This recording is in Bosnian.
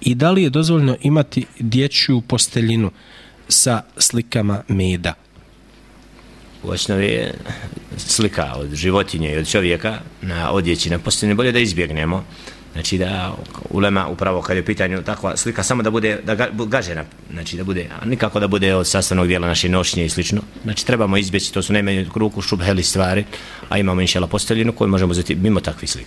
i da li je dozvoljno imati dječju posteljinu sa slikama meda? U osnovi je slika od životinje i od čovjeka na odjeći na posteljini Bolje da izbjegnemo. Znači da ulema upravo kad je pitanju takva slika samo da bude da ga, gažena. Znači da bude, a nikako da bude od sastavnog dijela naše nošnje i slično. Znači trebamo izbjeći, to su najmanje ruku šubheli stvari, a imamo inšela posteljinu koju možemo uzeti mimo takvih slika.